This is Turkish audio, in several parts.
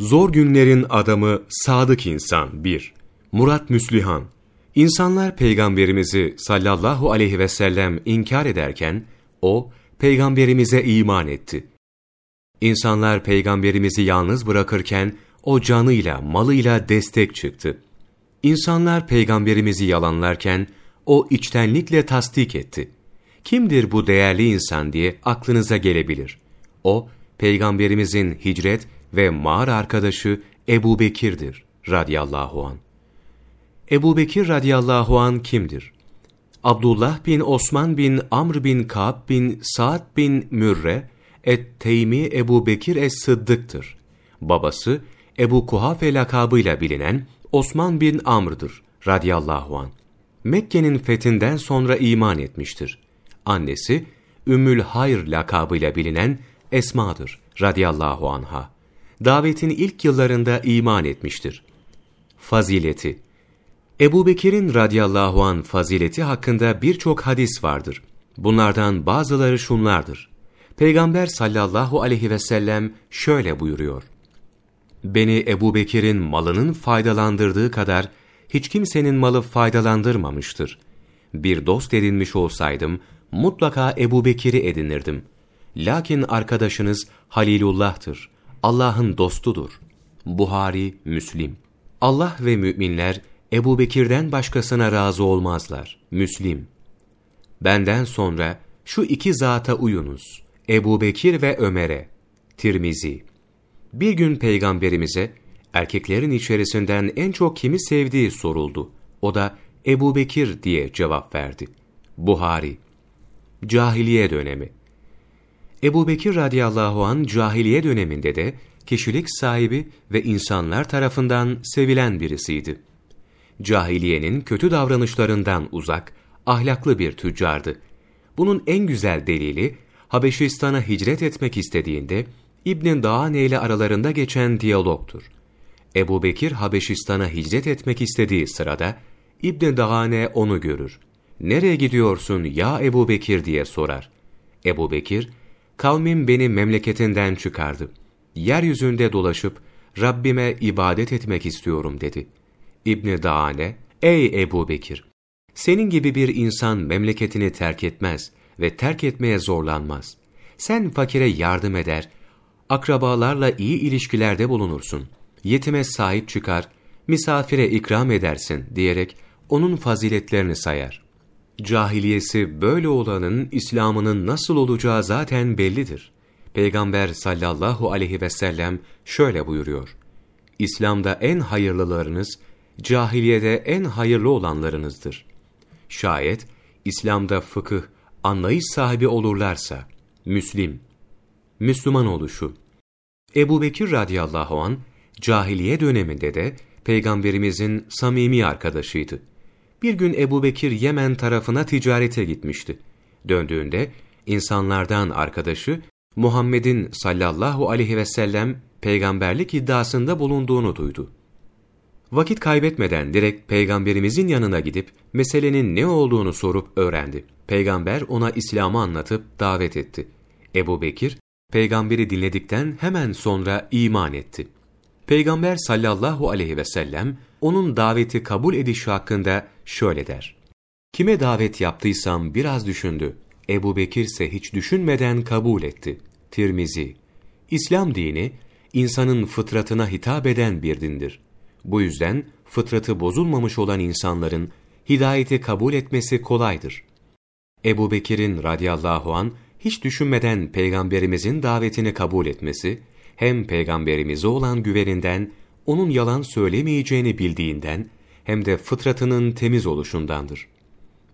Zor günlerin adamı sadık insan 1. Murat Müslihan İnsanlar peygamberimizi sallallahu aleyhi ve sellem inkar ederken o peygamberimize iman etti. İnsanlar peygamberimizi yalnız bırakırken o canıyla, malıyla destek çıktı. İnsanlar peygamberimizi yalanlarken o içtenlikle tasdik etti. Kimdir bu değerli insan diye aklınıza gelebilir. O, peygamberimizin hicret ve mağara arkadaşı Ebu Bekir'dir radiyallahu an. Ebu Bekir radiyallahu an kimdir? Abdullah bin Osman bin Amr bin Ka'b bin Sa'd bin Mürre et-Teymi Ebu Bekir es-Sıddık'tır. Babası Ebu Kuhafe lakabıyla bilinen Osman bin Amr'dır radiyallahu an. Mekke'nin fethinden sonra iman etmiştir. Annesi Ümmül Hayr lakabıyla bilinen Esma'dır radiyallahu anha. Davetin ilk yıllarında iman etmiştir. Fazileti Ebu Bekir'in radiyallahu an fazileti hakkında birçok hadis vardır. Bunlardan bazıları şunlardır. Peygamber sallallahu aleyhi ve sellem şöyle buyuruyor. Beni Ebu Bekir'in malının faydalandırdığı kadar hiç kimsenin malı faydalandırmamıştır. Bir dost edinmiş olsaydım, mutlaka Ebu Bekir'i edinirdim. Lakin arkadaşınız Halilullah'tır. Allah'ın dostudur. Buhari, Müslim. Allah ve müminler Ebu Bekir'den başkasına razı olmazlar. Müslim. Benden sonra şu iki zata uyunuz. Ebu Bekir ve Ömer'e. Tirmizi. Bir gün peygamberimize, erkeklerin içerisinden en çok kimi sevdiği soruldu. O da Ebu Bekir diye cevap verdi. Buhari. Cahiliye dönemi. Ebu Bekir radıyallahu an cahiliye döneminde de kişilik sahibi ve insanlar tarafından sevilen birisiydi. Cahiliyenin kötü davranışlarından uzak, ahlaklı bir tüccardı. Bunun en güzel delili, Habeşistan'a hicret etmek istediğinde İbn Dağane ile aralarında geçen diyalogtur. Ebu Bekir Habeşistan'a hicret etmek istediği sırada İbn Dağane onu görür. Nereye gidiyorsun ya Ebu Bekir diye sorar. Ebu Bekir, kavmim beni memleketinden çıkardı. Yeryüzünde dolaşıp Rabbime ibadet etmek istiyorum dedi. İbn Daane, ey Ebu Bekir! Senin gibi bir insan memleketini terk etmez ve terk etmeye zorlanmaz. Sen fakire yardım eder, akrabalarla iyi ilişkilerde bulunursun. Yetime sahip çıkar, misafire ikram edersin diyerek onun faziletlerini sayar. Cahiliyesi böyle olanın İslam'ının nasıl olacağı zaten bellidir. Peygamber sallallahu aleyhi ve sellem şöyle buyuruyor. İslam'da en hayırlılarınız, cahiliyede en hayırlı olanlarınızdır. Şayet İslam'da fıkıh, anlayış sahibi olurlarsa, Müslim, Müslüman oluşu. Ebu Bekir radıyallahu an cahiliye döneminde de Peygamberimizin samimi arkadaşıydı. Bir gün Ebu Bekir Yemen tarafına ticarete gitmişti. Döndüğünde insanlardan arkadaşı Muhammed'in sallallahu aleyhi ve sellem peygamberlik iddiasında bulunduğunu duydu. Vakit kaybetmeden direkt peygamberimizin yanına gidip meselenin ne olduğunu sorup öğrendi. Peygamber ona İslam'ı anlatıp davet etti. Ebu Bekir, peygamberi dinledikten hemen sonra iman etti. Peygamber sallallahu aleyhi ve sellem onun daveti kabul edişi hakkında şöyle der. Kime davet yaptıysam biraz düşündü. Ebu Bekir ise hiç düşünmeden kabul etti. Tirmizi. İslam dini, insanın fıtratına hitap eden bir dindir. Bu yüzden fıtratı bozulmamış olan insanların hidayeti kabul etmesi kolaydır. Ebu Bekir'in radiyallahu an hiç düşünmeden peygamberimizin davetini kabul etmesi, hem peygamberimize olan güveninden, onun yalan söylemeyeceğini bildiğinden, hem de fıtratının temiz oluşundandır.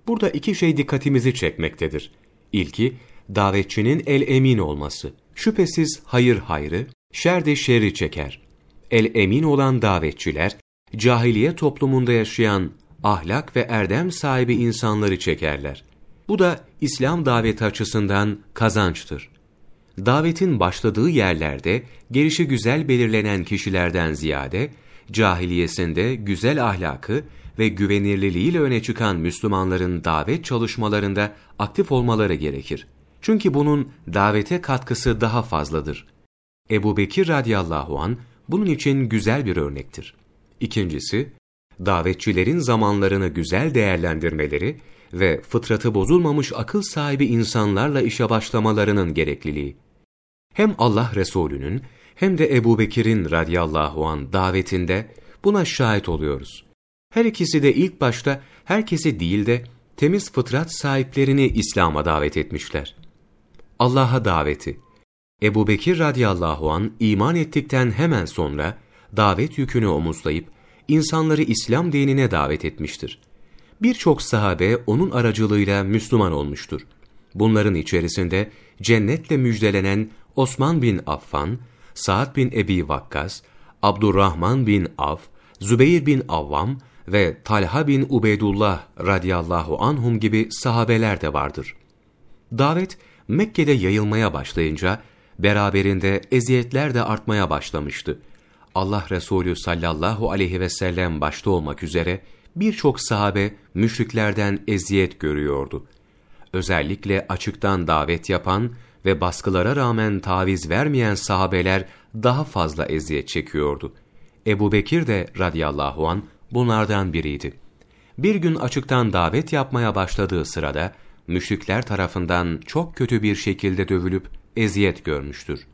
Burada iki şey dikkatimizi çekmektedir. İlki, davetçinin el emin olması. Şüphesiz hayır hayrı, şer de şerri çeker. El emin olan davetçiler, cahiliye toplumunda yaşayan ahlak ve erdem sahibi insanları çekerler. Bu da İslam daveti açısından kazançtır. Davetin başladığı yerlerde gelişi güzel belirlenen kişilerden ziyade, cahiliyesinde güzel ahlakı ve güvenirliliğiyle öne çıkan Müslümanların davet çalışmalarında aktif olmaları gerekir. Çünkü bunun davete katkısı daha fazladır. Ebu Bekir radıyallahu an bunun için güzel bir örnektir. İkincisi, davetçilerin zamanlarını güzel değerlendirmeleri ve fıtratı bozulmamış akıl sahibi insanlarla işe başlamalarının gerekliliği. Hem Allah Resulü'nün hem de Ebu Bekir'in an davetinde buna şahit oluyoruz. Her ikisi de ilk başta herkesi değil de temiz fıtrat sahiplerini İslam'a davet etmişler. Allah'a daveti. Ebu Bekir an iman ettikten hemen sonra davet yükünü omuzlayıp insanları İslam dinine davet etmiştir. Birçok sahabe onun aracılığıyla Müslüman olmuştur. Bunların içerisinde cennetle müjdelenen Osman bin Affan, Sa'd bin Ebi Vakkas, Abdurrahman bin Af, Zübeyir bin Avvam ve Talha bin Ubeydullah radıyallahu anhum gibi sahabeler de vardır. Davet Mekke'de yayılmaya başlayınca beraberinde eziyetler de artmaya başlamıştı. Allah Resulü sallallahu aleyhi ve sellem başta olmak üzere birçok sahabe müşriklerden eziyet görüyordu. Özellikle açıktan davet yapan ve baskılara rağmen taviz vermeyen sahabeler daha fazla eziyet çekiyordu. Ebu Bekir de radıyallahu an bunlardan biriydi. Bir gün açıktan davet yapmaya başladığı sırada, müşrikler tarafından çok kötü bir şekilde dövülüp eziyet görmüştür.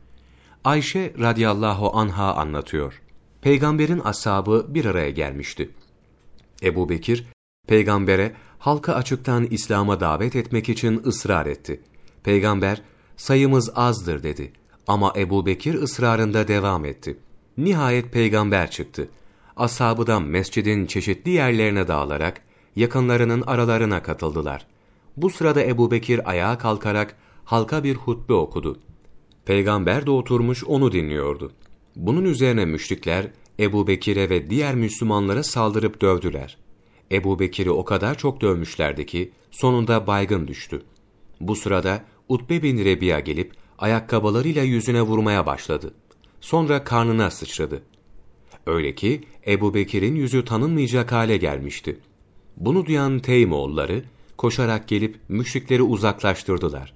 Ayşe radıyallahu anha anlatıyor. Peygamberin ashabı bir araya gelmişti. Ebu Bekir, peygambere halka açıktan İslam'a davet etmek için ısrar etti. Peygamber, sayımız azdır dedi. Ama Ebu Bekir ısrarında devam etti. Nihayet peygamber çıktı. Ashabı da mescidin çeşitli yerlerine dağılarak, yakınlarının aralarına katıldılar. Bu sırada Ebu Bekir ayağa kalkarak halka bir hutbe okudu. Peygamber de oturmuş onu dinliyordu. Bunun üzerine müşrikler Ebu Bekir'e ve diğer Müslümanlara saldırıp dövdüler. Ebu Bekir'i o kadar çok dövmüşlerdi ki sonunda baygın düştü. Bu sırada Utbe bin Rebiya gelip ayakkabılarıyla yüzüne vurmaya başladı. Sonra karnına sıçradı. Öyle ki Ebu Bekir'in yüzü tanınmayacak hale gelmişti. Bunu duyan Teymoğulları koşarak gelip müşrikleri uzaklaştırdılar.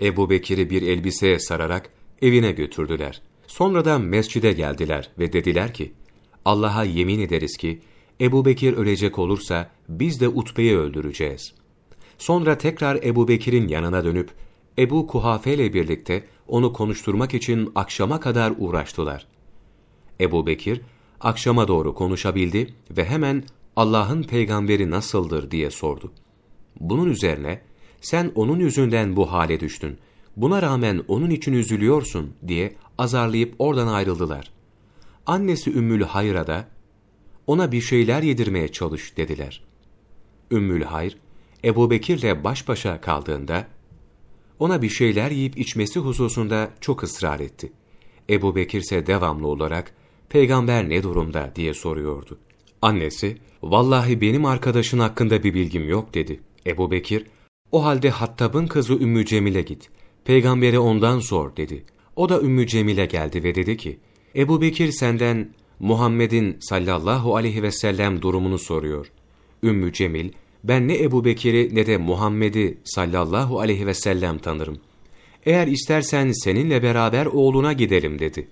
Ebu Bekir'i bir elbiseye sararak evine götürdüler. Sonra da mescide geldiler ve dediler ki, Allah'a yemin ederiz ki, Ebu Bekir ölecek olursa biz de Utbe'yi öldüreceğiz. Sonra tekrar Ebu Bekir'in yanına dönüp, Ebu Kuhafe ile birlikte onu konuşturmak için akşama kadar uğraştılar. Ebu Bekir, akşama doğru konuşabildi ve hemen Allah'ın peygamberi nasıldır diye sordu. Bunun üzerine, sen onun yüzünden bu hale düştün, buna rağmen onun için üzülüyorsun diye azarlayıp oradan ayrıldılar. Annesi Ümmül Hayr'a da, ona bir şeyler yedirmeye çalış dediler. Ümmül Hayr, Ebu Bekir'le baş başa kaldığında, ona bir şeyler yiyip içmesi hususunda çok ısrar etti. Ebu Bekir ise devamlı olarak, peygamber ne durumda diye soruyordu. Annesi, vallahi benim arkadaşın hakkında bir bilgim yok dedi. Ebu Bekir, o halde Hattab'ın kızı Ümmü Cemil'e git. Peygamberi ondan sor dedi. O da Ümmü Cemil'e geldi ve dedi ki, Ebu Bekir senden Muhammed'in sallallahu aleyhi ve sellem durumunu soruyor. Ümmü Cemil, ben ne Ebu Bekir'i ne de Muhammed'i sallallahu aleyhi ve sellem tanırım. Eğer istersen seninle beraber oğluna gidelim dedi.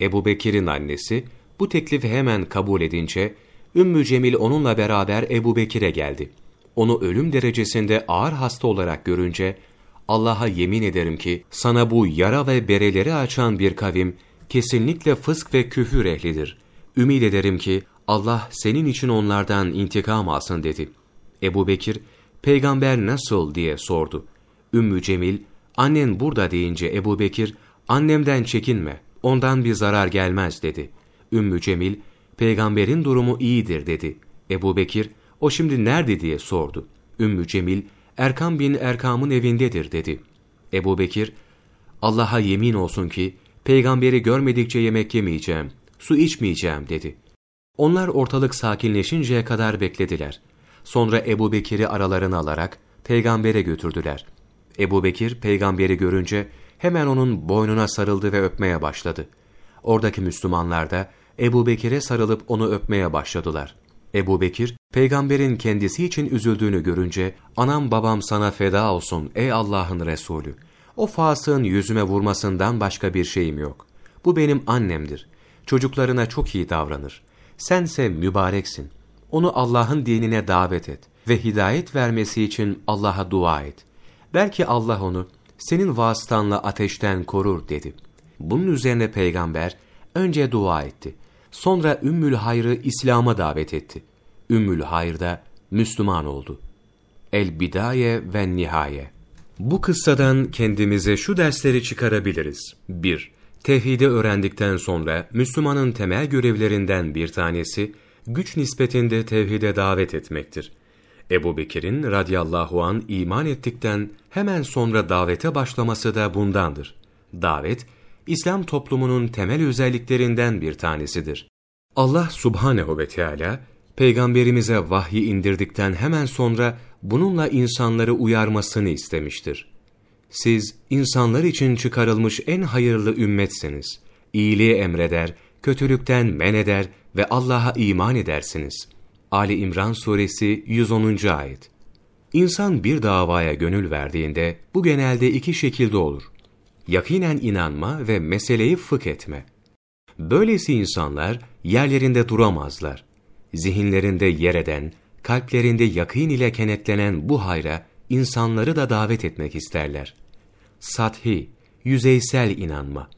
Ebu Bekir'in annesi bu teklifi hemen kabul edince Ümmü Cemil onunla beraber Ebu Bekir'e geldi. Onu ölüm derecesinde ağır hasta olarak görünce Allah'a yemin ederim ki sana bu yara ve bereleri açan bir kavim kesinlikle fısk ve küfür ehlidir. Ümid ederim ki Allah senin için onlardan intikam alsın dedi. Ebu Bekir, peygamber nasıl diye sordu. Ümmü Cemil, annen burada deyince Ebu Bekir, annemden çekinme, ondan bir zarar gelmez dedi. Ümmü Cemil, peygamberin durumu iyidir dedi. Ebu Bekir, o şimdi nerede diye sordu. Ümmü Cemil, Erkam bin Erkam'ın evindedir dedi. Ebu Bekir, Allah'a yemin olsun ki, peygamberi görmedikçe yemek yemeyeceğim, su içmeyeceğim dedi. Onlar ortalık sakinleşinceye kadar beklediler. Sonra Ebu Bekir'i aralarına alarak peygambere götürdüler. Ebu Bekir peygamberi görünce hemen onun boynuna sarıldı ve öpmeye başladı. Oradaki Müslümanlar da Ebu Bekir'e sarılıp onu öpmeye başladılar. Ebu Bekir, peygamberin kendisi için üzüldüğünü görünce, anam babam sana feda olsun ey Allah'ın Resulü. O fasığın yüzüme vurmasından başka bir şeyim yok. Bu benim annemdir. çocuklarına çok iyi davranır. Sense mübareksin. Onu Allah'ın dinine davet et ve hidayet vermesi için Allah'a dua et. Belki Allah onu senin vasıtanla ateşten korur dedi. Bunun üzerine peygamber önce dua etti. Sonra Ümmül Hayr'ı İslam'a davet etti. Ümmül Hayr da Müslüman oldu. El Bidaye ve Nihaye Bu kıssadan kendimize şu dersleri çıkarabiliriz. 1. Tevhidi öğrendikten sonra Müslümanın temel görevlerinden bir tanesi, güç nispetinde tevhide davet etmektir. Ebu Bekir'in radiyallahu an iman ettikten hemen sonra davete başlaması da bundandır. Davet, İslam toplumunun temel özelliklerinden bir tanesidir. Allah subhanehu ve Teala peygamberimize vahyi indirdikten hemen sonra bununla insanları uyarmasını istemiştir. Siz insanlar için çıkarılmış en hayırlı ümmetsiniz. İyiliği emreder, kötülükten men eder ve Allah'a iman edersiniz. Ali İmran suresi 110. ayet. İnsan bir davaya gönül verdiğinde bu genelde iki şekilde olur. Yakinen inanma ve meseleyi fıkh etme. Böylesi insanlar yerlerinde duramazlar. Zihinlerinde yer eden, kalplerinde yakîn ile kenetlenen bu hayra insanları da davet etmek isterler. Sathi, yüzeysel inanma.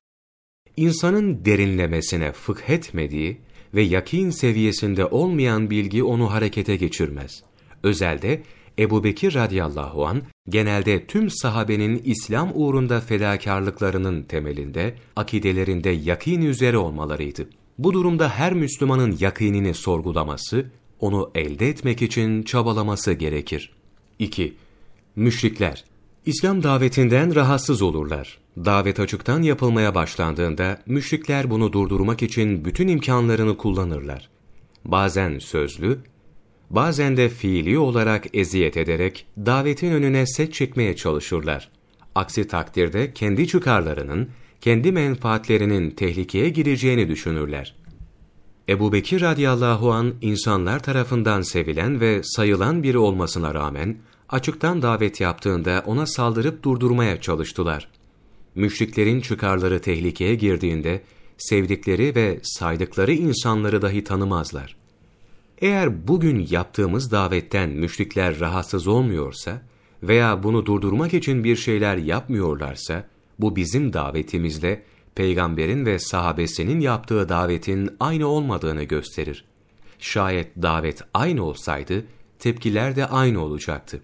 İnsanın derinlemesine fıkh etmediği ve yakin seviyesinde olmayan bilgi onu harekete geçirmez. Özelde Ebu Bekir radıyallahu an genelde tüm sahabenin İslam uğrunda fedakarlıklarının temelinde, akidelerinde yakin üzere olmalarıydı. Bu durumda her Müslümanın yakinini sorgulaması, onu elde etmek için çabalaması gerekir. 2. Müşrikler İslam davetinden rahatsız olurlar. Davet açıktan yapılmaya başlandığında müşrikler bunu durdurmak için bütün imkanlarını kullanırlar. Bazen sözlü, bazen de fiili olarak eziyet ederek davetin önüne set çekmeye çalışırlar. Aksi takdirde kendi çıkarlarının, kendi menfaatlerinin tehlikeye gireceğini düşünürler. Ebu Bekir radıyallahu an insanlar tarafından sevilen ve sayılan biri olmasına rağmen, açıktan davet yaptığında ona saldırıp durdurmaya çalıştılar. Müşriklerin çıkarları tehlikeye girdiğinde, sevdikleri ve saydıkları insanları dahi tanımazlar. Eğer bugün yaptığımız davetten müşrikler rahatsız olmuyorsa veya bunu durdurmak için bir şeyler yapmıyorlarsa, bu bizim davetimizle peygamberin ve sahabesinin yaptığı davetin aynı olmadığını gösterir. Şayet davet aynı olsaydı, tepkiler de aynı olacaktı.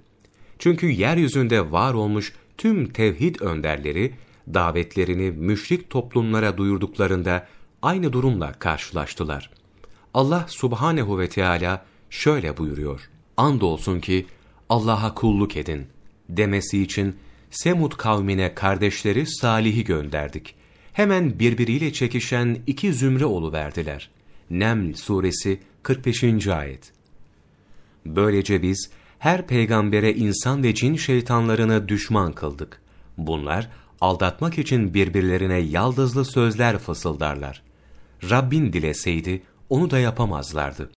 Çünkü yeryüzünde var olmuş tüm tevhid önderleri, davetlerini müşrik toplumlara duyurduklarında aynı durumla karşılaştılar. Allah subhanehu ve Teala şöyle buyuruyor. Andolsun ki Allah'a kulluk edin demesi için Semud kavmine kardeşleri Salih'i gönderdik. Hemen birbiriyle çekişen iki zümre verdiler. Neml suresi 45. ayet. Böylece biz her peygambere insan ve cin şeytanlarını düşman kıldık. Bunlar aldatmak için birbirlerine yaldızlı sözler fısıldarlar. Rabbin dileseydi onu da yapamazlardı.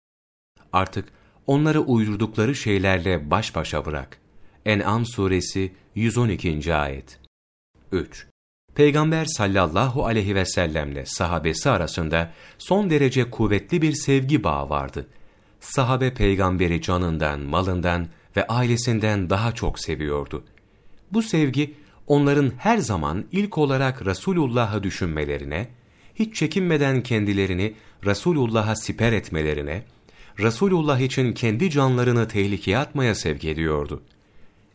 Artık onları uydurdukları şeylerle baş başa bırak. En'am suresi 112. ayet 3. Peygamber sallallahu aleyhi ve sellemle sahabesi arasında son derece kuvvetli bir sevgi bağı vardı. Sahabe peygamberi canından, malından ve ailesinden daha çok seviyordu. Bu sevgi onların her zaman ilk olarak Resulullah'ı düşünmelerine, hiç çekinmeden kendilerini Resulullah'a siper etmelerine, Resulullah için kendi canlarını tehlikeye atmaya sevk ediyordu.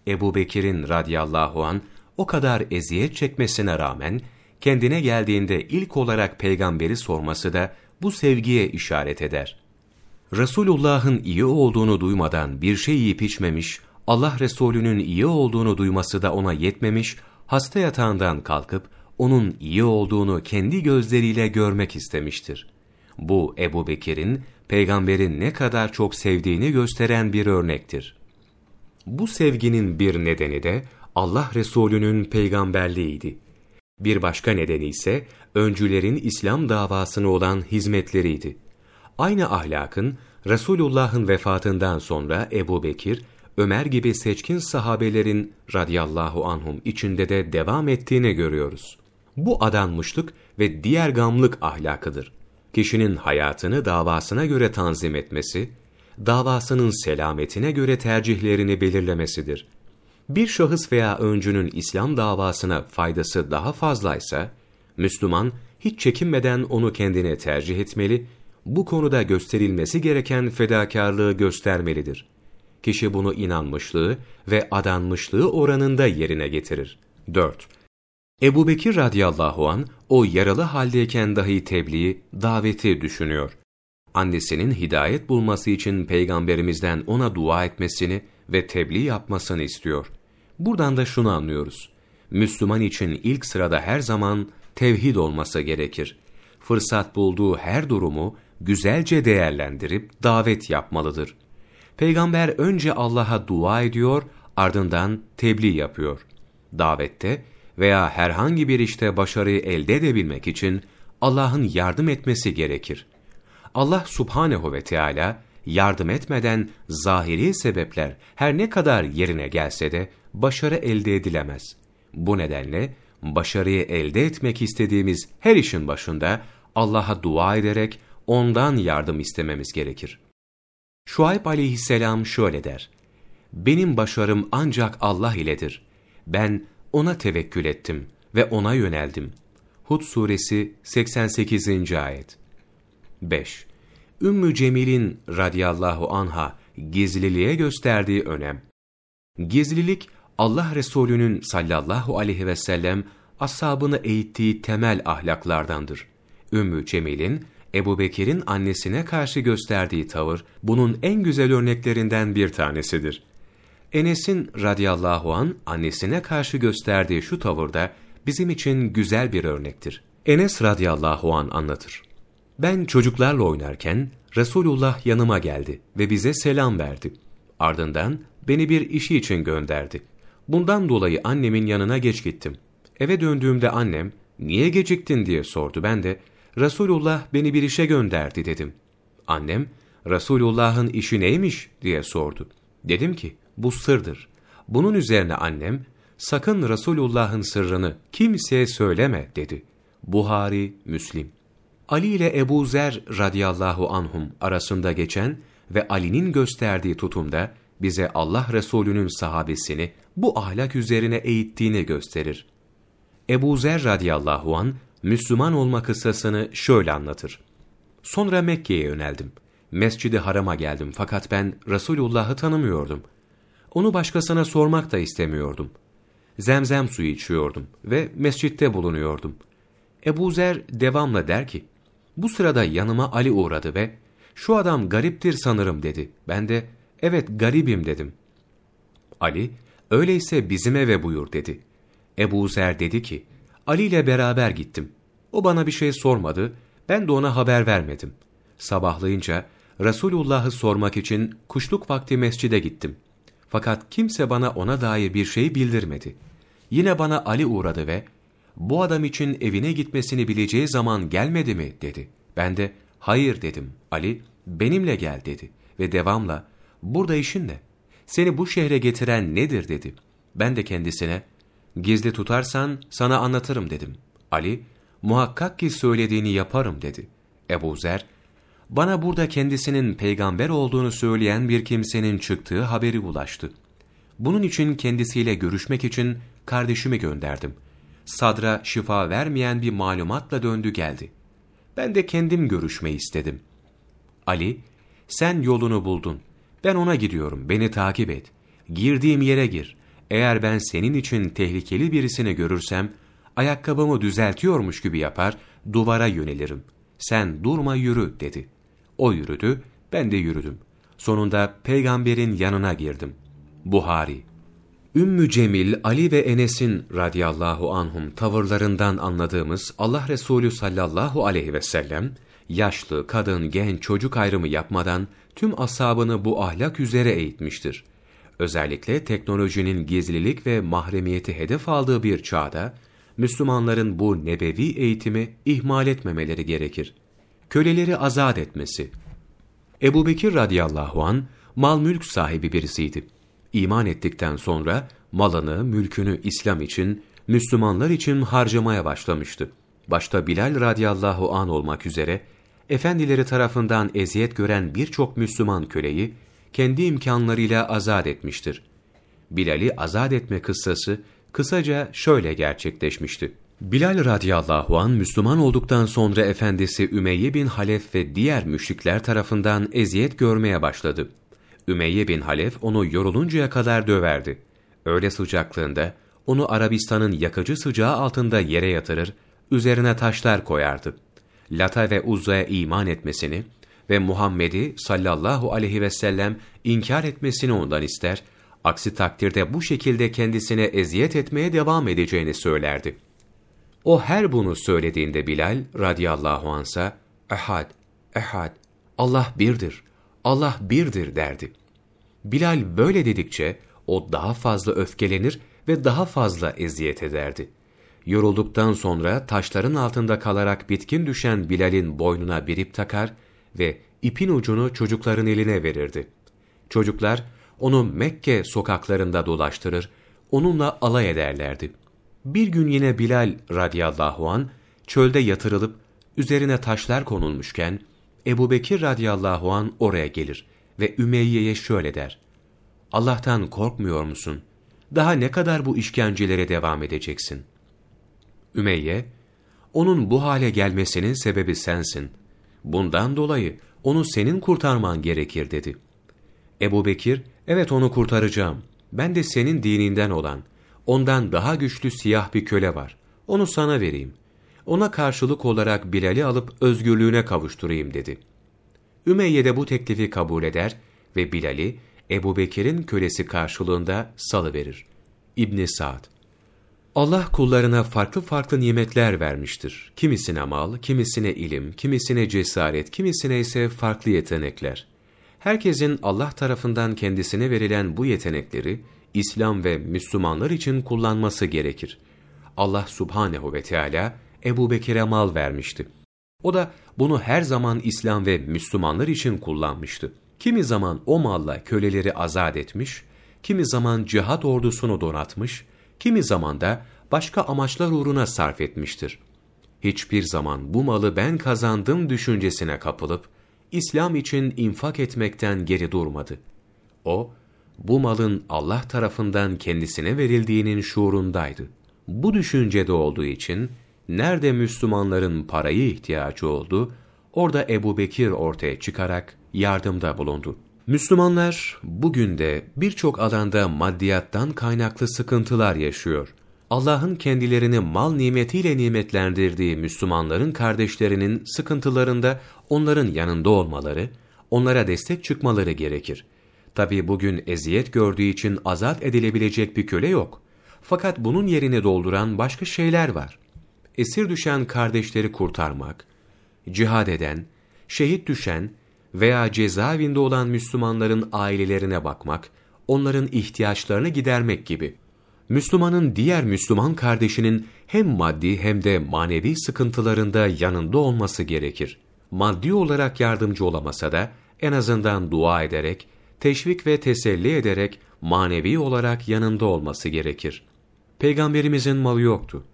Ebu Bekir'in radiyallahu an o kadar eziyet çekmesine rağmen, kendine geldiğinde ilk olarak peygamberi sorması da bu sevgiye işaret eder. Resulullah'ın iyi olduğunu duymadan bir şey yiyip içmemiş, Allah Resulü'nün iyi olduğunu duyması da ona yetmemiş, hasta yatağından kalkıp onun iyi olduğunu kendi gözleriyle görmek istemiştir. Bu Ebu Bekir'in peygamberin ne kadar çok sevdiğini gösteren bir örnektir. Bu sevginin bir nedeni de Allah Resulü'nün peygamberliğiydi. Bir başka nedeni ise öncülerin İslam davasını olan hizmetleriydi. Aynı ahlakın Resulullah'ın vefatından sonra Ebu Bekir, Ömer gibi seçkin sahabelerin radiyallahu anhum içinde de devam ettiğini görüyoruz. Bu adanmışlık ve diğer gamlık ahlakıdır. Kişinin hayatını davasına göre tanzim etmesi, davasının selametine göre tercihlerini belirlemesidir. Bir şahıs veya öncünün İslam davasına faydası daha fazlaysa, Müslüman hiç çekinmeden onu kendine tercih etmeli, bu konuda gösterilmesi gereken fedakarlığı göstermelidir. Kişi bunu inanmışlığı ve adanmışlığı oranında yerine getirir. 4. Ebu Bekir radıyallahu an o yaralı haldeyken dahi tebliği, daveti düşünüyor. Annesinin hidayet bulması için peygamberimizden ona dua etmesini ve tebliğ yapmasını istiyor. Buradan da şunu anlıyoruz. Müslüman için ilk sırada her zaman tevhid olması gerekir. Fırsat bulduğu her durumu güzelce değerlendirip davet yapmalıdır. Peygamber önce Allah'a dua ediyor, ardından tebliğ yapıyor. Davette veya herhangi bir işte başarıyı elde edebilmek için Allah'ın yardım etmesi gerekir. Allah subhanehu ve Teala yardım etmeden zahiri sebepler her ne kadar yerine gelse de başarı elde edilemez. Bu nedenle başarıyı elde etmek istediğimiz her işin başında Allah'a dua ederek ondan yardım istememiz gerekir. Şuayb aleyhisselam şöyle der. Benim başarım ancak Allah iledir. Ben ona tevekkül ettim ve ona yöneldim. Hud suresi 88. ayet. 5. Ümmü Cemil'in radiyallahu anha gizliliğe gösterdiği önem. Gizlilik Allah Resulü'nün sallallahu aleyhi ve sellem ashabını eğittiği temel ahlaklardandır. Ümmü Cemil'in Ebu Bekir'in annesine karşı gösterdiği tavır bunun en güzel örneklerinden bir tanesidir. Enes'in radıyallahu an annesine karşı gösterdiği şu tavırda bizim için güzel bir örnektir. Enes radıyallahu an anlatır. Ben çocuklarla oynarken Resulullah yanıma geldi ve bize selam verdi. Ardından beni bir işi için gönderdi. Bundan dolayı annemin yanına geç gittim. Eve döndüğümde annem, niye geciktin diye sordu. Ben de, Resulullah beni bir işe gönderdi dedim. Annem, Resulullah'ın işi neymiş diye sordu. Dedim ki, bu sırdır. Bunun üzerine annem, sakın Resulullah'ın sırrını kimseye söyleme dedi. Buhari, Müslim. Ali ile Ebu Zer radıyallahu anhum arasında geçen ve Ali'nin gösterdiği tutumda bize Allah Resulü'nün sahabesini bu ahlak üzerine eğittiğini gösterir. Ebu Zer radıyallahu an Müslüman olma kıssasını şöyle anlatır. Sonra Mekke'ye yöneldim. Mescid-i Haram'a geldim fakat ben Resulullah'ı tanımıyordum. Onu başkasına sormak da istemiyordum. Zemzem suyu içiyordum ve mescitte bulunuyordum. Ebu Zer devamla der ki, bu sırada yanıma Ali uğradı ve şu adam gariptir sanırım dedi. Ben de evet garibim dedim. Ali, öyleyse bizim eve buyur dedi. Ebu Zer dedi ki, Ali ile beraber gittim. O bana bir şey sormadı, ben de ona haber vermedim. Sabahlayınca Resulullah'ı sormak için kuşluk vakti mescide gittim. Fakat kimse bana ona dair bir şey bildirmedi. Yine bana Ali uğradı ve bu adam için evine gitmesini bileceği zaman gelmedi mi dedi. Ben de hayır dedim. Ali benimle gel dedi ve devamla burada işin ne? Seni bu şehre getiren nedir dedi. Ben de kendisine gizli tutarsan sana anlatırım dedim. Ali muhakkak ki söylediğini yaparım dedi. Ebu Zer bana burada kendisinin peygamber olduğunu söyleyen bir kimsenin çıktığı haberi ulaştı. Bunun için kendisiyle görüşmek için kardeşimi gönderdim. Sadra şifa vermeyen bir malumatla döndü geldi. Ben de kendim görüşmeyi istedim. Ali, sen yolunu buldun. Ben ona gidiyorum, beni takip et. Girdiğim yere gir. Eğer ben senin için tehlikeli birisini görürsem, ayakkabımı düzeltiyormuş gibi yapar, duvara yönelirim. Sen durma yürü dedi. O yürüdü, ben de yürüdüm. Sonunda peygamberin yanına girdim. Buhari Ümmü Cemil, Ali ve Enes'in radiyallahu anhum tavırlarından anladığımız Allah Resulü sallallahu aleyhi ve sellem, yaşlı, kadın, genç, çocuk ayrımı yapmadan tüm ashabını bu ahlak üzere eğitmiştir. Özellikle teknolojinin gizlilik ve mahremiyeti hedef aldığı bir çağda, Müslümanların bu nebevi eğitimi ihmal etmemeleri gerekir. Köleleri azat etmesi Ebu Bekir radıyallahu an mal mülk sahibi birisiydi iman ettikten sonra malını, mülkünü İslam için, Müslümanlar için harcamaya başlamıştı. Başta Bilal radıyallahu an olmak üzere efendileri tarafından eziyet gören birçok Müslüman köleyi kendi imkanlarıyla azat etmiştir. Bilal'i azat etme kıssası kısaca şöyle gerçekleşmişti. Bilal radıyallahu an Müslüman olduktan sonra efendisi Ümeyye bin Halef ve diğer müşrikler tarafından eziyet görmeye başladı. Ümeyye bin Halef onu yoruluncaya kadar döverdi. Öyle sıcaklığında onu Arabistan'ın yakıcı sıcağı altında yere yatırır, üzerine taşlar koyardı. Lata ve Uzza'ya iman etmesini ve Muhammed'i sallallahu aleyhi ve sellem inkar etmesini ondan ister, aksi takdirde bu şekilde kendisine eziyet etmeye devam edeceğini söylerdi. O her bunu söylediğinde Bilal radıyallahu ansa, ehad, ehad, Allah birdir, Allah birdir derdi. Bilal böyle dedikçe o daha fazla öfkelenir ve daha fazla eziyet ederdi. Yorulduktan sonra taşların altında kalarak bitkin düşen Bilal'in boynuna bir ip takar ve ipin ucunu çocukların eline verirdi. Çocuklar onu Mekke sokaklarında dolaştırır, onunla alay ederlerdi. Bir gün yine Bilal radıyallahu an çölde yatırılıp üzerine taşlar konulmuşken Ebu Bekir radıyallahu an oraya gelir ve Ümeyye'ye şöyle der. Allah'tan korkmuyor musun? Daha ne kadar bu işkencelere devam edeceksin? Ümeyye, onun bu hale gelmesinin sebebi sensin. Bundan dolayı onu senin kurtarman gerekir dedi. Ebu Bekir, evet onu kurtaracağım. Ben de senin dininden olan, ondan daha güçlü siyah bir köle var. Onu sana vereyim. Ona karşılık olarak Bilal'i alıp özgürlüğüne kavuşturayım dedi. Ümeyye de bu teklifi kabul eder ve Bilal'i Ebu Bekir'in kölesi karşılığında salıverir. İbn Sa'd Allah kullarına farklı farklı nimetler vermiştir. Kimisine mal, kimisine ilim, kimisine cesaret, kimisine ise farklı yetenekler. Herkesin Allah tarafından kendisine verilen bu yetenekleri İslam ve Müslümanlar için kullanması gerekir. Allah subhanehu ve Teala Ebu Bekir'e mal vermişti. O da bunu her zaman İslam ve Müslümanlar için kullanmıştı. Kimi zaman o malla köleleri azat etmiş, kimi zaman cihat ordusunu donatmış, kimi zaman da başka amaçlar uğruna sarf etmiştir. Hiçbir zaman bu malı ben kazandım düşüncesine kapılıp, İslam için infak etmekten geri durmadı. O, bu malın Allah tarafından kendisine verildiğinin şuurundaydı. Bu düşüncede olduğu için, nerede Müslümanların parayı ihtiyacı oldu, orada Ebu Bekir ortaya çıkarak yardımda bulundu. Müslümanlar bugün de birçok alanda maddiyattan kaynaklı sıkıntılar yaşıyor. Allah'ın kendilerini mal nimetiyle nimetlendirdiği Müslümanların kardeşlerinin sıkıntılarında onların yanında olmaları, onlara destek çıkmaları gerekir. Tabi bugün eziyet gördüğü için azat edilebilecek bir köle yok. Fakat bunun yerini dolduran başka şeyler var. Esir düşen kardeşleri kurtarmak, cihad eden, şehit düşen veya cezaevinde olan Müslümanların ailelerine bakmak, onların ihtiyaçlarını gidermek gibi. Müslümanın diğer Müslüman kardeşinin hem maddi hem de manevi sıkıntılarında yanında olması gerekir. Maddi olarak yardımcı olamasa da en azından dua ederek, teşvik ve teselli ederek manevi olarak yanında olması gerekir. Peygamberimizin malı yoktu.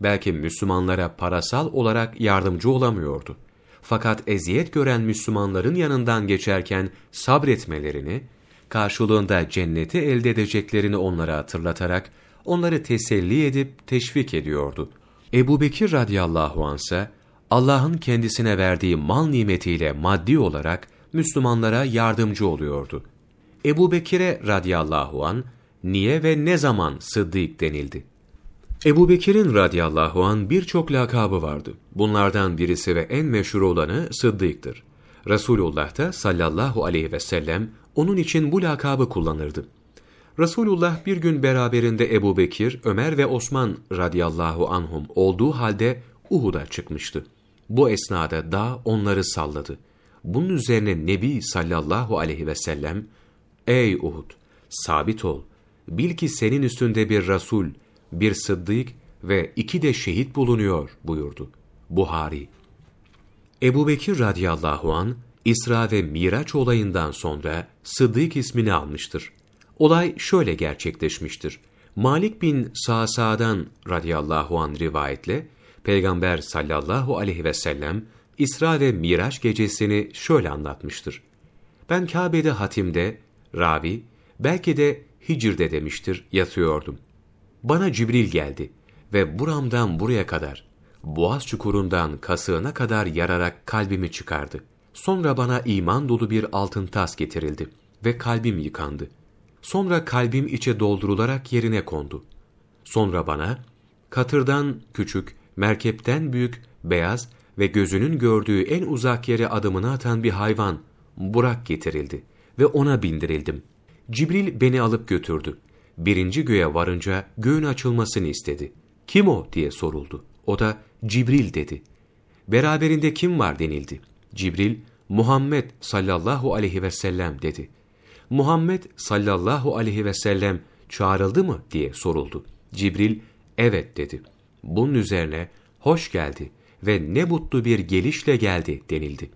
Belki Müslümanlara parasal olarak yardımcı olamıyordu. Fakat eziyet gören Müslümanların yanından geçerken sabretmelerini, karşılığında cenneti elde edeceklerini onlara hatırlatarak, onları teselli edip teşvik ediyordu. Ebu Bekir radıyallahu ansa, Allah'ın kendisine verdiği mal nimetiyle maddi olarak Müslümanlara yardımcı oluyordu. Ebu Bekir'e radıyallahu an, niye ve ne zaman Sıddık denildi? Ebu Bekir'in radıyallahu an birçok lakabı vardı. Bunlardan birisi ve en meşhur olanı Sıddık'tır. Resulullah da sallallahu aleyhi ve sellem onun için bu lakabı kullanırdı. Resulullah bir gün beraberinde Ebu Bekir, Ömer ve Osman radıyallahu anhum olduğu halde Uhud'a çıkmıştı. Bu esnada dağ onları salladı. Bunun üzerine Nebi sallallahu aleyhi ve sellem, Ey Uhud! Sabit ol! Bil ki senin üstünde bir Resul, bir Sıddık ve iki de şehit bulunuyor buyurdu. Buhari Ebu Bekir radıyallahu an İsra ve Miraç olayından sonra Sıddık ismini almıştır. Olay şöyle gerçekleşmiştir. Malik bin Sa'sa'dan radıyallahu an rivayetle, Peygamber sallallahu aleyhi ve sellem İsra ve Miraç gecesini şöyle anlatmıştır. Ben Kabe'de hatimde, ravi, belki de Hicr'de demiştir, yatıyordum. Bana Cibril geldi ve buramdan buraya kadar, boğaz çukurundan kasığına kadar yararak kalbimi çıkardı. Sonra bana iman dolu bir altın tas getirildi ve kalbim yıkandı. Sonra kalbim içe doldurularak yerine kondu. Sonra bana, katırdan küçük, merkepten büyük, beyaz ve gözünün gördüğü en uzak yere adımını atan bir hayvan, Burak getirildi ve ona bindirildim. Cibril beni alıp götürdü. Birinci göğe varınca göğün açılmasını istedi. Kim o diye soruldu. O da Cibril dedi. Beraberinde kim var denildi. Cibril, Muhammed sallallahu aleyhi ve sellem dedi. Muhammed sallallahu aleyhi ve sellem çağrıldı mı diye soruldu. Cibril, evet dedi. Bunun üzerine hoş geldi ve ne mutlu bir gelişle geldi denildi.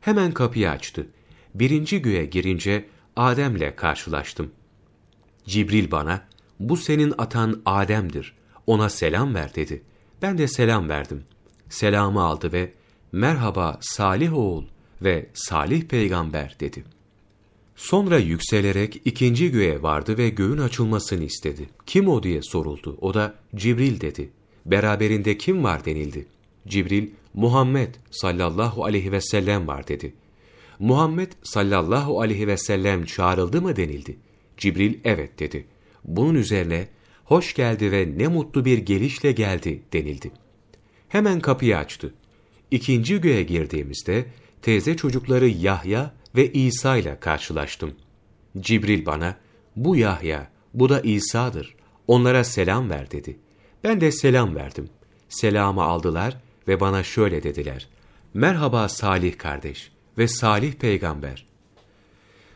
Hemen kapıyı açtı. Birinci göğe girince Adem'le karşılaştım. Cibril bana, bu senin atan Adem'dir, ona selam ver dedi. Ben de selam verdim. Selamı aldı ve merhaba Salih oğul ve Salih peygamber dedi. Sonra yükselerek ikinci göğe vardı ve göğün açılmasını istedi. Kim o diye soruldu. O da Cibril dedi. Beraberinde kim var denildi. Cibril, Muhammed sallallahu aleyhi ve sellem var dedi. Muhammed sallallahu aleyhi ve sellem çağrıldı mı denildi. Cibril evet dedi. Bunun üzerine hoş geldi ve ne mutlu bir gelişle geldi denildi. Hemen kapıyı açtı. İkinci göğe girdiğimizde teyze çocukları Yahya ve İsa ile karşılaştım. Cibril bana, bu Yahya, bu da İsa'dır. Onlara selam ver dedi. Ben de selam verdim. Selamı aldılar ve bana şöyle dediler. Merhaba Salih kardeş ve Salih peygamber.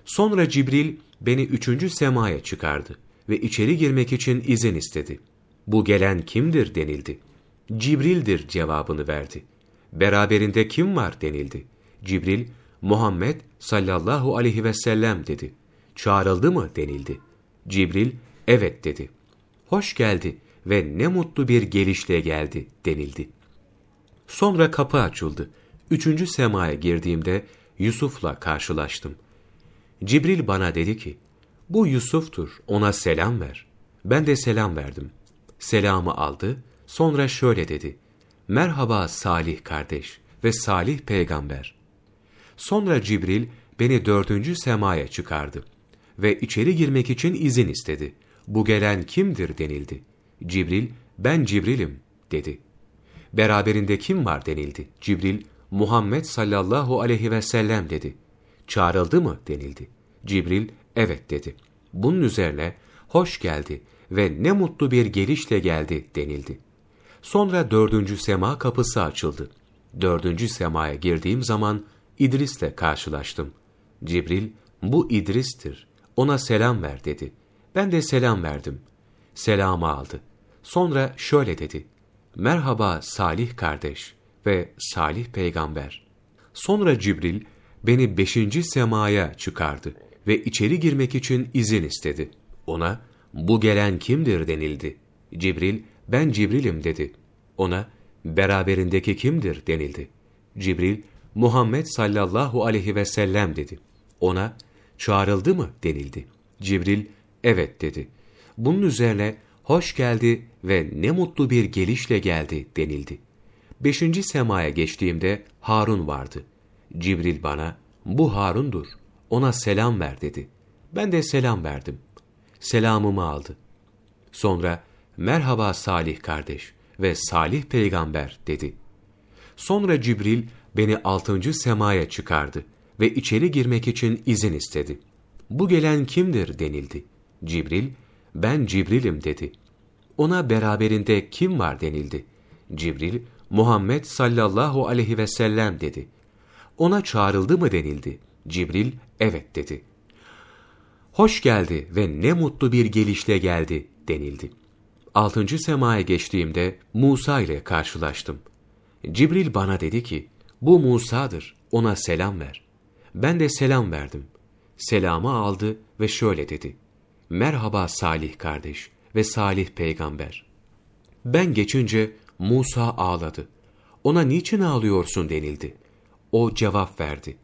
Sonra Cibril beni üçüncü semaya çıkardı ve içeri girmek için izin istedi. Bu gelen kimdir denildi. Cibril'dir cevabını verdi. Beraberinde kim var denildi. Cibril, Muhammed sallallahu aleyhi ve sellem dedi. Çağrıldı mı denildi. Cibril, evet dedi. Hoş geldi ve ne mutlu bir gelişle geldi denildi. Sonra kapı açıldı. Üçüncü semaya girdiğimde Yusuf'la karşılaştım. Cibril bana dedi ki, bu Yusuf'tur, ona selam ver. Ben de selam verdim. Selamı aldı, sonra şöyle dedi, Merhaba Salih kardeş ve Salih peygamber. Sonra Cibril beni dördüncü semaya çıkardı ve içeri girmek için izin istedi. Bu gelen kimdir denildi. Cibril, ben Cibril'im dedi. Beraberinde kim var denildi. Cibril, Muhammed sallallahu aleyhi ve sellem dedi. Çağrıldı mı denildi. Cibril, evet dedi. Bunun üzerine, hoş geldi ve ne mutlu bir gelişle geldi denildi. Sonra dördüncü sema kapısı açıldı. Dördüncü semaya girdiğim zaman İdris'le karşılaştım. Cibril, bu İdris'tir, ona selam ver dedi. Ben de selam verdim. Selamı aldı. Sonra şöyle dedi. Merhaba Salih kardeş ve Salih peygamber. Sonra Cibril beni beşinci semaya çıkardı ve içeri girmek için izin istedi. Ona, bu gelen kimdir denildi. Cibril, ben Cibril'im dedi. Ona, beraberindeki kimdir denildi. Cibril, Muhammed sallallahu aleyhi ve sellem dedi. Ona, çağrıldı mı denildi. Cibril, evet dedi. Bunun üzerine, hoş geldi ve ne mutlu bir gelişle geldi denildi. Beşinci semaya geçtiğimde Harun vardı. Cibril bana, bu Harun'dur, ona selam ver dedi. Ben de selam verdim. Selamımı aldı. Sonra, merhaba Salih kardeş ve Salih peygamber dedi. Sonra Cibril beni altıncı semaya çıkardı ve içeri girmek için izin istedi. Bu gelen kimdir denildi. Cibril, ben Cibril'im dedi. Ona beraberinde kim var denildi. Cibril, Muhammed sallallahu aleyhi ve sellem dedi. Ona çağrıldı mı denildi. Cibril, evet dedi. Hoş geldi ve ne mutlu bir gelişle geldi denildi. Altıncı semaya geçtiğimde Musa ile karşılaştım. Cibril bana dedi ki, bu Musa'dır, ona selam ver. Ben de selam verdim. Selamı aldı ve şöyle dedi. Merhaba Salih kardeş ve Salih peygamber. Ben geçince Musa ağladı. ona niçin ağlıyorsun denildi. O cevap verdi.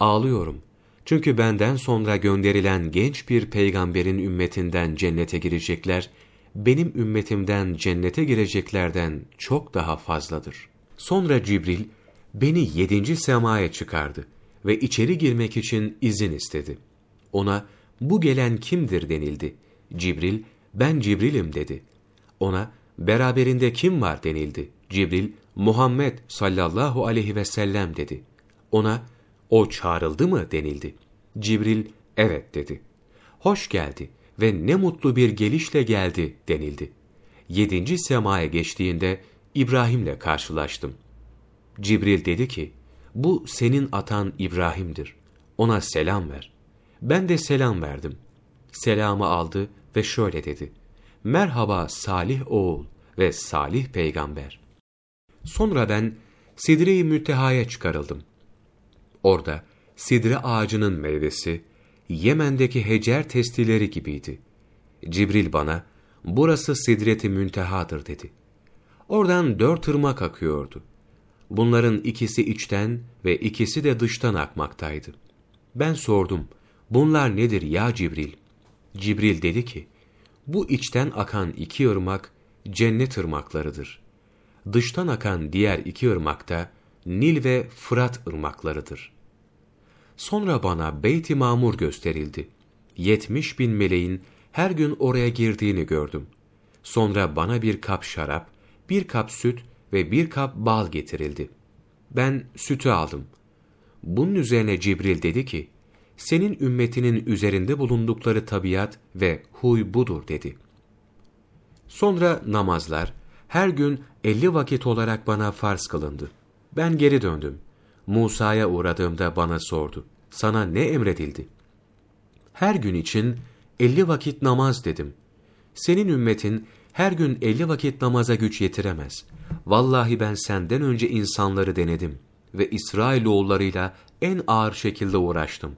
Ağlıyorum. Çünkü benden sonra gönderilen genç bir peygamberin ümmetinden cennete girecekler, benim ümmetimden cennete gireceklerden çok daha fazladır. Sonra Cibril, beni yedinci semaya çıkardı ve içeri girmek için izin istedi. Ona, bu gelen kimdir denildi. Cibril, ben Cibril'im dedi. Ona, beraberinde kim var denildi. Cibril, Muhammed sallallahu aleyhi ve sellem dedi. Ona, o çağrıldı mı denildi. Cibril, evet dedi. Hoş geldi ve ne mutlu bir gelişle geldi denildi. Yedinci semaya geçtiğinde İbrahim'le karşılaştım. Cibril dedi ki, bu senin atan İbrahim'dir. Ona selam ver. Ben de selam verdim. Selamı aldı ve şöyle dedi. Merhaba salih oğul ve salih peygamber. Sonra ben Sidre-i Münteha'ya çıkarıldım. Orada sidre ağacının meyvesi, Yemen'deki hecer testileri gibiydi. Cibril bana, burası Sidret-i Müntehadır dedi. Oradan dört ırmak akıyordu. Bunların ikisi içten ve ikisi de dıştan akmaktaydı. Ben sordum, bunlar nedir ya Cibril? Cibril dedi ki, bu içten akan iki ırmak cennet ırmaklarıdır. Dıştan akan diğer iki ırmak da Nil ve Fırat ırmaklarıdır. Sonra bana Beyt-i Mamur gösterildi. Yetmiş bin meleğin her gün oraya girdiğini gördüm. Sonra bana bir kap şarap, bir kap süt ve bir kap bal getirildi. Ben sütü aldım. Bunun üzerine Cibril dedi ki, senin ümmetinin üzerinde bulundukları tabiat ve huy budur dedi. Sonra namazlar, her gün elli vakit olarak bana farz kılındı. Ben geri döndüm. Musa'ya uğradığımda bana sordu. Sana ne emredildi? Her gün için elli vakit namaz dedim. Senin ümmetin her gün elli vakit namaza güç yetiremez. Vallahi ben senden önce insanları denedim ve İsrailoğullarıyla en ağır şekilde uğraştım.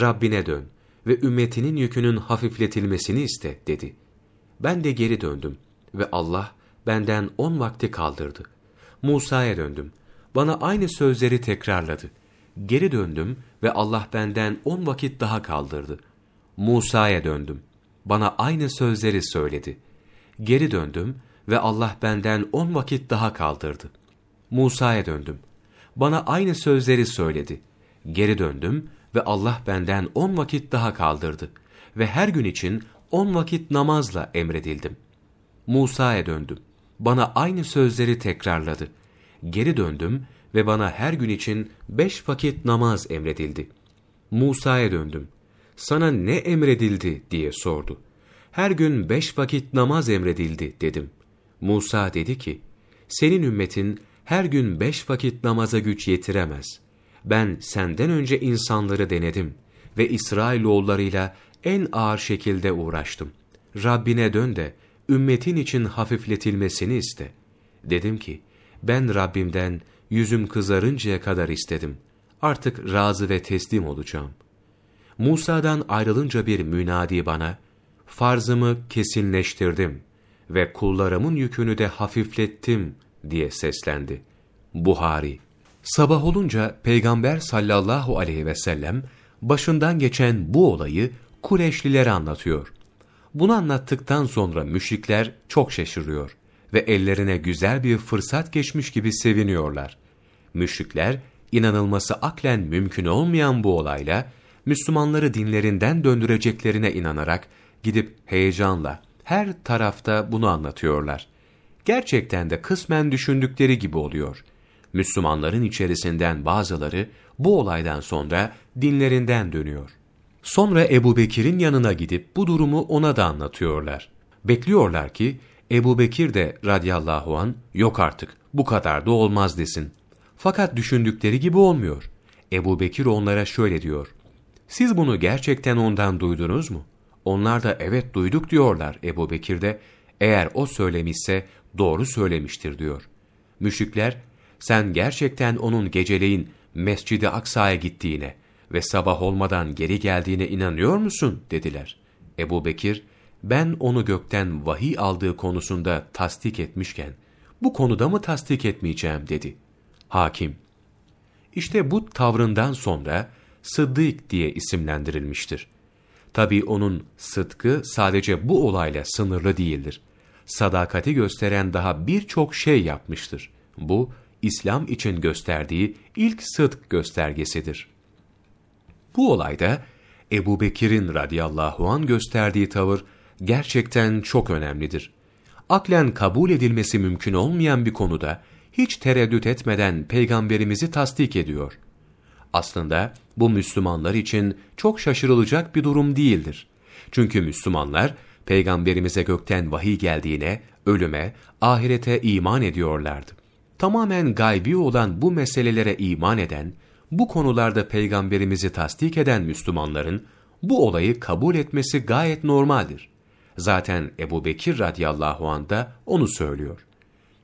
Rabbine dön ve ümmetinin yükünün hafifletilmesini iste dedi. Ben de geri döndüm ve Allah benden on vakti kaldırdı. Musa'ya döndüm. Bana aynı sözleri tekrarladı. Geri döndüm ve Allah benden on vakit daha kaldırdı. Musa'ya döndüm. Bana aynı sözleri söyledi. Geri döndüm ve Allah benden on vakit daha kaldırdı. Musa'ya döndüm. Bana aynı sözleri söyledi. Geri döndüm ve Allah benden on vakit daha kaldırdı. Ve her gün için on vakit namazla emredildim. Musa'ya döndüm. Bana aynı sözleri tekrarladı. Geri döndüm ve bana her gün için beş vakit namaz emredildi. Musa'ya döndüm. Sana ne emredildi diye sordu. Her gün beş vakit namaz emredildi dedim. Musa dedi ki, senin ümmetin her gün beş vakit namaza güç yetiremez. Ben senden önce insanları denedim ve İsrailoğullarıyla en ağır şekilde uğraştım. Rabbine dön de ümmetin için hafifletilmesini iste. Dedim ki, ben Rabbimden yüzüm kızarıncaya kadar istedim. Artık razı ve teslim olacağım. Musa'dan ayrılınca bir münadi bana, farzımı kesinleştirdim ve kullarımın yükünü de hafiflettim diye seslendi. Buhari Sabah olunca Peygamber sallallahu aleyhi ve sellem başından geçen bu olayı Kureşlilere anlatıyor. Bunu anlattıktan sonra müşrikler çok şaşırıyor ve ellerine güzel bir fırsat geçmiş gibi seviniyorlar. Müşrikler, inanılması aklen mümkün olmayan bu olayla, Müslümanları dinlerinden döndüreceklerine inanarak, gidip heyecanla her tarafta bunu anlatıyorlar. Gerçekten de kısmen düşündükleri gibi oluyor. Müslümanların içerisinden bazıları bu olaydan sonra dinlerinden dönüyor. Sonra Ebu Bekir'in yanına gidip bu durumu ona da anlatıyorlar. Bekliyorlar ki Ebu Bekir de radiyallahu an yok artık bu kadar da olmaz desin. Fakat düşündükleri gibi olmuyor. Ebu Bekir onlara şöyle diyor. Siz bunu gerçekten ondan duydunuz mu? Onlar da evet duyduk diyorlar Ebu Bekir de. Eğer o söylemişse doğru söylemiştir diyor. Müşrikler sen gerçekten onun geceleyin Mescid-i Aksa'ya gittiğine ve sabah olmadan geri geldiğine inanıyor musun? dediler. Ebu Bekir, ben onu gökten vahiy aldığı konusunda tasdik etmişken, bu konuda mı tasdik etmeyeceğim dedi.'' hakim. İşte bu tavrından sonra Sıddık diye isimlendirilmiştir. Tabi onun sıdkı sadece bu olayla sınırlı değildir. Sadakati gösteren daha birçok şey yapmıştır. Bu, İslam için gösterdiği ilk sıdk göstergesidir. Bu olayda Ebu Bekir'in radıyallahu an gösterdiği tavır gerçekten çok önemlidir. Aklen kabul edilmesi mümkün olmayan bir konuda hiç tereddüt etmeden peygamberimizi tasdik ediyor. Aslında bu Müslümanlar için çok şaşırılacak bir durum değildir. Çünkü Müslümanlar peygamberimize gökten vahiy geldiğine, ölüme, ahirete iman ediyorlardı. Tamamen gaybi olan bu meselelere iman eden, bu konularda peygamberimizi tasdik eden Müslümanların bu olayı kabul etmesi gayet normaldir. Zaten Ebu Bekir radıyallahu anh da onu söylüyor.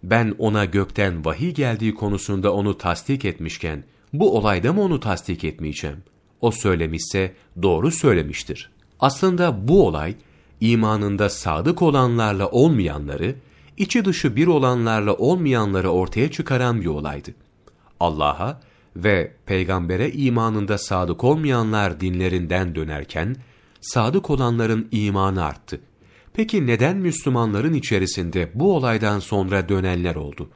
Ben ona gökten vahiy geldiği konusunda onu tasdik etmişken, bu olayda mı onu tasdik etmeyeceğim? O söylemişse doğru söylemiştir. Aslında bu olay, imanında sadık olanlarla olmayanları, içi dışı bir olanlarla olmayanları ortaya çıkaran bir olaydı. Allah'a ve peygambere imanında sadık olmayanlar dinlerinden dönerken, sadık olanların imanı arttı. Peki neden Müslümanların içerisinde bu olaydan sonra dönenler oldu?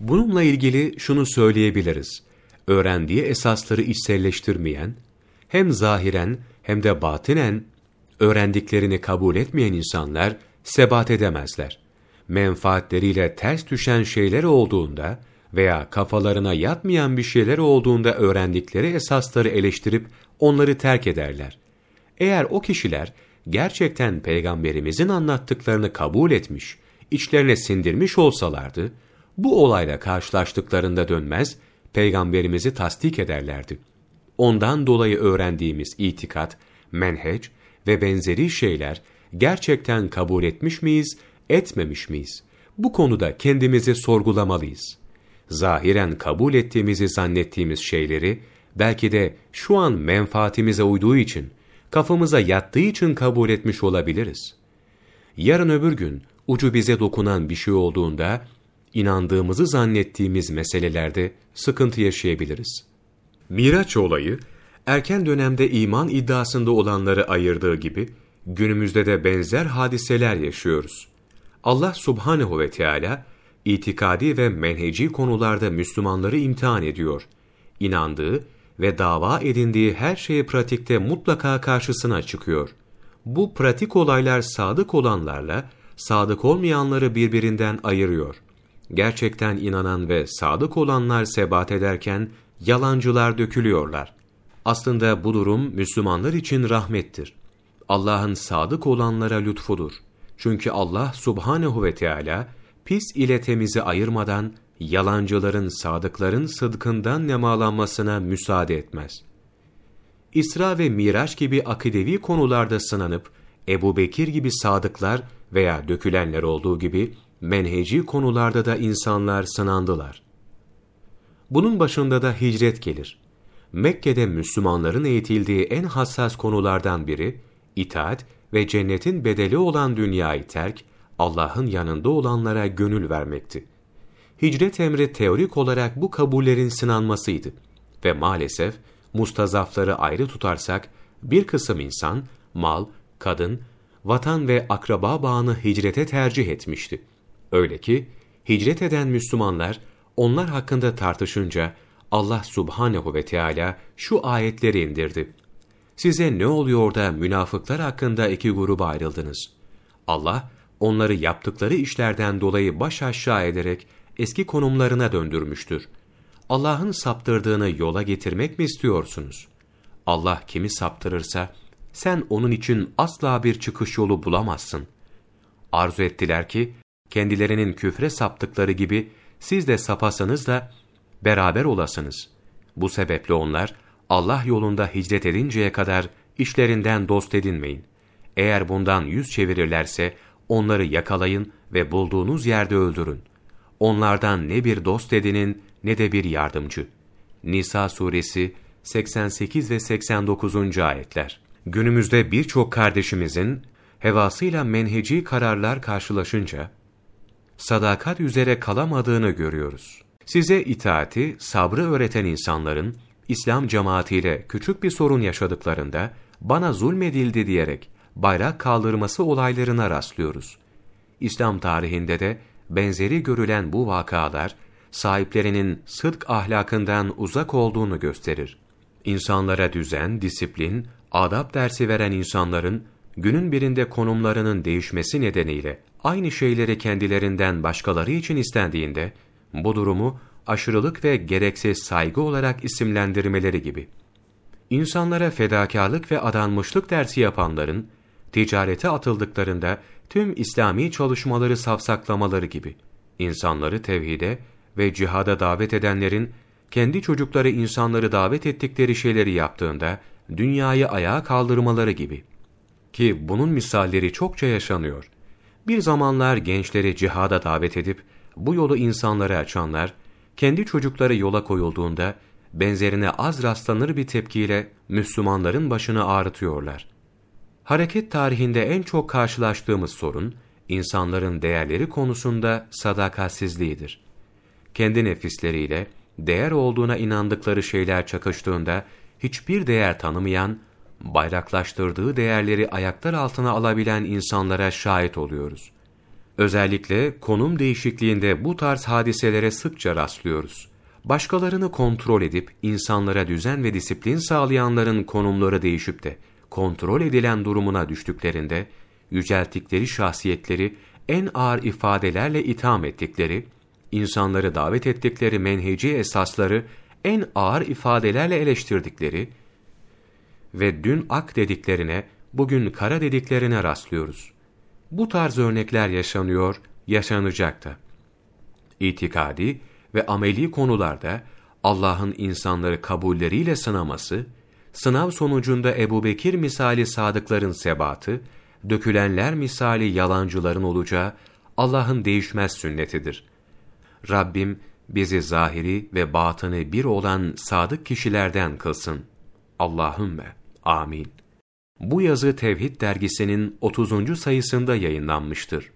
Bununla ilgili şunu söyleyebiliriz. Öğrendiği esasları içselleştirmeyen, hem zahiren hem de batinen öğrendiklerini kabul etmeyen insanlar sebat edemezler. Menfaatleriyle ters düşen şeyler olduğunda veya kafalarına yatmayan bir şeyler olduğunda öğrendikleri esasları eleştirip onları terk ederler. Eğer o kişiler gerçekten peygamberimizin anlattıklarını kabul etmiş, içlerine sindirmiş olsalardı, bu olayla karşılaştıklarında dönmez, peygamberimizi tasdik ederlerdi. Ondan dolayı öğrendiğimiz itikat, menheç ve benzeri şeyler gerçekten kabul etmiş miyiz, etmemiş miyiz? Bu konuda kendimizi sorgulamalıyız. Zahiren kabul ettiğimizi zannettiğimiz şeyleri, belki de şu an menfaatimize uyduğu için, kafamıza yattığı için kabul etmiş olabiliriz. Yarın öbür gün ucu bize dokunan bir şey olduğunda, inandığımızı zannettiğimiz meselelerde sıkıntı yaşayabiliriz. Miraç olayı, erken dönemde iman iddiasında olanları ayırdığı gibi, günümüzde de benzer hadiseler yaşıyoruz. Allah subhanehu ve Teala itikadi ve menheci konularda Müslümanları imtihan ediyor. İnandığı ve dava edindiği her şeyi pratikte mutlaka karşısına çıkıyor. Bu pratik olaylar sadık olanlarla, sadık olmayanları birbirinden ayırıyor. Gerçekten inanan ve sadık olanlar sebat ederken, yalancılar dökülüyorlar. Aslında bu durum Müslümanlar için rahmettir. Allah'ın sadık olanlara lütfudur. Çünkü Allah subhanehu ve Teala pis ile temizi ayırmadan yalancıların sadıkların sıdkından nemalanmasına müsaade etmez. İsra ve Miraç gibi akidevi konularda sınanıp, Ebu Bekir gibi sadıklar veya dökülenler olduğu gibi menheci konularda da insanlar sınandılar. Bunun başında da hicret gelir. Mekke'de Müslümanların eğitildiği en hassas konulardan biri, itaat ve cennetin bedeli olan dünyayı terk, Allah'ın yanında olanlara gönül vermekti. Hicret emri teorik olarak bu kabullerin sınanmasıydı. Ve maalesef mustazafları ayrı tutarsak, bir kısım insan, mal, kadın, vatan ve akraba bağını hicrete tercih etmişti. Öyle ki, hicret eden Müslümanlar, onlar hakkında tartışınca, Allah subhanehu ve Teala şu ayetleri indirdi. Size ne oluyor da münafıklar hakkında iki gruba ayrıldınız? Allah, onları yaptıkları işlerden dolayı baş aşağı ederek eski konumlarına döndürmüştür. Allah'ın saptırdığını yola getirmek mi istiyorsunuz? Allah kimi saptırırsa, sen onun için asla bir çıkış yolu bulamazsın. Arzu ettiler ki, kendilerinin küfre saptıkları gibi siz de sapasınız da beraber olasınız. Bu sebeple onlar, Allah yolunda hicret edinceye kadar işlerinden dost edinmeyin. Eğer bundan yüz çevirirlerse, onları yakalayın ve bulduğunuz yerde öldürün. Onlardan ne bir dost edinin ne de bir yardımcı. Nisa suresi 88 ve 89. ayetler. Günümüzde birçok kardeşimizin hevasıyla menheci kararlar karşılaşınca sadakat üzere kalamadığını görüyoruz. Size itaati, sabrı öğreten insanların, İslam cemaatiyle küçük bir sorun yaşadıklarında, bana zulmedildi diyerek bayrak kaldırması olaylarına rastlıyoruz. İslam tarihinde de benzeri görülen bu vakalar, sahiplerinin sıdk ahlakından uzak olduğunu gösterir. İnsanlara düzen, disiplin, adab dersi veren insanların, günün birinde konumlarının değişmesi nedeniyle aynı şeyleri kendilerinden başkaları için istendiğinde, bu durumu aşırılık ve gereksiz saygı olarak isimlendirmeleri gibi. İnsanlara fedakarlık ve adanmışlık dersi yapanların, ticarete atıldıklarında tüm İslami çalışmaları safsaklamaları gibi, insanları tevhide ve cihada davet edenlerin, kendi çocukları insanları davet ettikleri şeyleri yaptığında, dünyayı ayağa kaldırmaları gibi. Ki bunun misalleri çokça yaşanıyor. Bir zamanlar gençleri cihada davet edip, bu yolu insanlara açanlar, kendi çocukları yola koyulduğunda, benzerine az rastlanır bir tepkiyle Müslümanların başını ağrıtıyorlar. Hareket tarihinde en çok karşılaştığımız sorun, insanların değerleri konusunda sadakatsizliğidir. Kendi nefisleriyle, değer olduğuna inandıkları şeyler çakıştığında, hiçbir değer tanımayan, bayraklaştırdığı değerleri ayaklar altına alabilen insanlara şahit oluyoruz. Özellikle konum değişikliğinde bu tarz hadiselere sıkça rastlıyoruz. Başkalarını kontrol edip insanlara düzen ve disiplin sağlayanların konumları değişip de kontrol edilen durumuna düştüklerinde yücelttikleri şahsiyetleri en ağır ifadelerle itham ettikleri, insanları davet ettikleri menheci esasları en ağır ifadelerle eleştirdikleri ve dün ak dediklerine, bugün kara dediklerine rastlıyoruz. Bu tarz örnekler yaşanıyor, yaşanacak. İtikadi ve ameli konularda Allah'ın insanları kabulleriyle sınaması, sınav sonucunda Ebu Bekir misali sadıkların sebatı, dökülenler misali yalancıların olacağı Allah'ın değişmez sünnetidir. Rabbim bizi zahiri ve batını bir olan sadık kişilerden kılsın. Allahümme. Amin. Bu yazı Tevhid dergisinin 30. sayısında yayınlanmıştır.